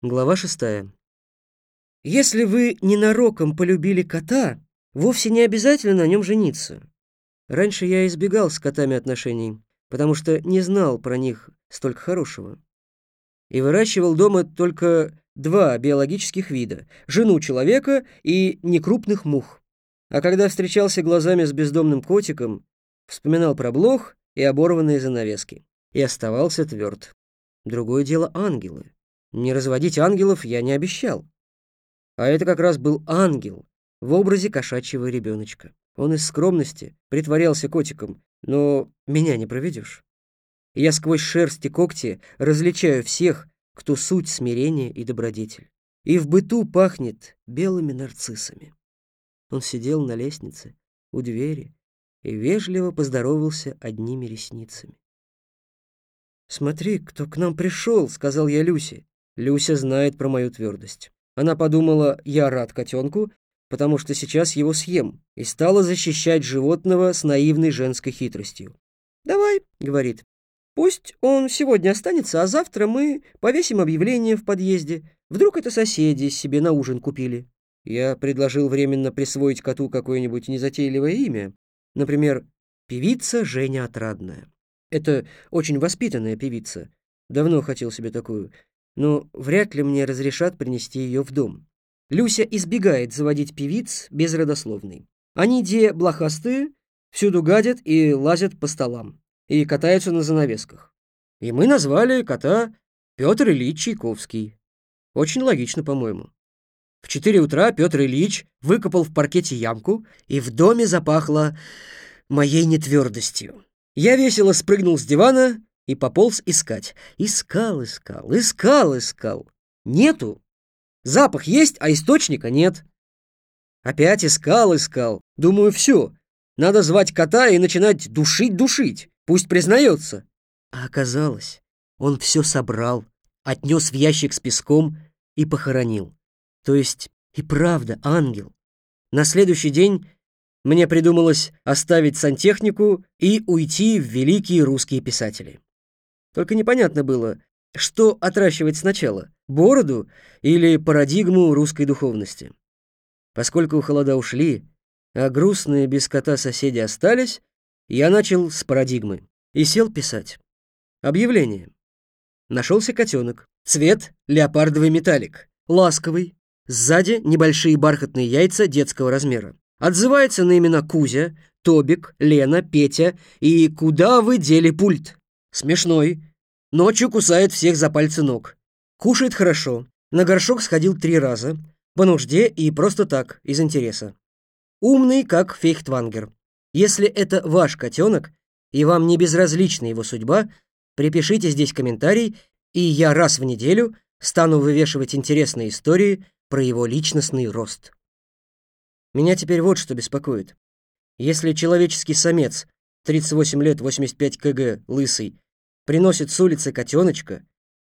Глава шестая. Если вы ненароком полюбили кота, вовсе не обязательно на нем жениться. Раньше я избегал с котами отношений, потому что не знал про них столько хорошего. И выращивал дома только два биологических вида — жену человека и некрупных мух. А когда встречался глазами с бездомным котиком, вспоминал про блох и оборванные занавески. И оставался тверд. Другое дело ангелы. Не разводить ангелов я не обещал. А это как раз был ангел в образе кошачьего ребеночка. Он из скромности притворялся котиком, но меня не проведешь. Я сквозь шерсть и когти различаю всех, кто суть смирения и добродетель. И в быту пахнет белыми нарциссами. Он сидел на лестнице у двери и вежливо поздоровался одними ресницами. «Смотри, кто к нам пришел», — сказал я Люсе. Люся знает про мою твердость. Она подумала, я рад котенку, потому что сейчас его съем, и стала защищать животного с наивной женской хитростью. «Давай», — говорит, — «пусть он сегодня останется, а завтра мы повесим объявление в подъезде. Вдруг это соседи себе на ужин купили». Я предложил временно присвоить коту какое-нибудь незатейливое имя. Например, певица Женя Отрадная. Это очень воспитанная певица. Давно хотел себе такую но вряд ли мне разрешат принести ее в дом. Люся избегает заводить певиц без родословной. Они де блохастые, всюду гадят и лазят по столам, и катаются на занавесках. И мы назвали кота Петр Ильич Чайковский. Очень логично, по-моему. В четыре утра Петр Ильич выкопал в паркете ямку, и в доме запахло моей нетвердостью. Я весело спрыгнул с дивана и пополз искать. Искал, искал, искал, искал. Нету. Запах есть, а источника нет. Опять искал, искал. Думаю, все. Надо звать кота и начинать душить-душить. Пусть признается. А оказалось, он все собрал, отнес в ящик с песком и похоронил. То есть и правда ангел. На следующий день мне придумалось оставить сантехнику и уйти в великие русские писатели. Только непонятно было, что отращивать сначала, бороду или парадигму русской духовности. Поскольку холода ушли, а грустные без кота соседи остались, я начал с парадигмы и сел писать. Объявление. Нашелся котенок. Цвет — леопардовый металлик. Ласковый. Сзади небольшие бархатные яйца детского размера. Отзывается на имена Кузя, Тобик, Лена, Петя и «Куда вы дели пульт?» Смешной. Ночью кусает всех за пальцы ног. Кушает хорошо. На горшок сходил три раза. По нужде и просто так, из интереса. Умный, как фейхтвангер. Если это ваш котенок, и вам не безразлична его судьба, припишите здесь комментарий, и я раз в неделю стану вывешивать интересные истории про его личностный рост. Меня теперь вот что беспокоит. Если человеческий самец 38 лет, 85 кг, лысый, приносит с улицы котеночка,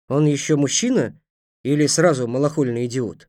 он еще мужчина или сразу малохольный идиот?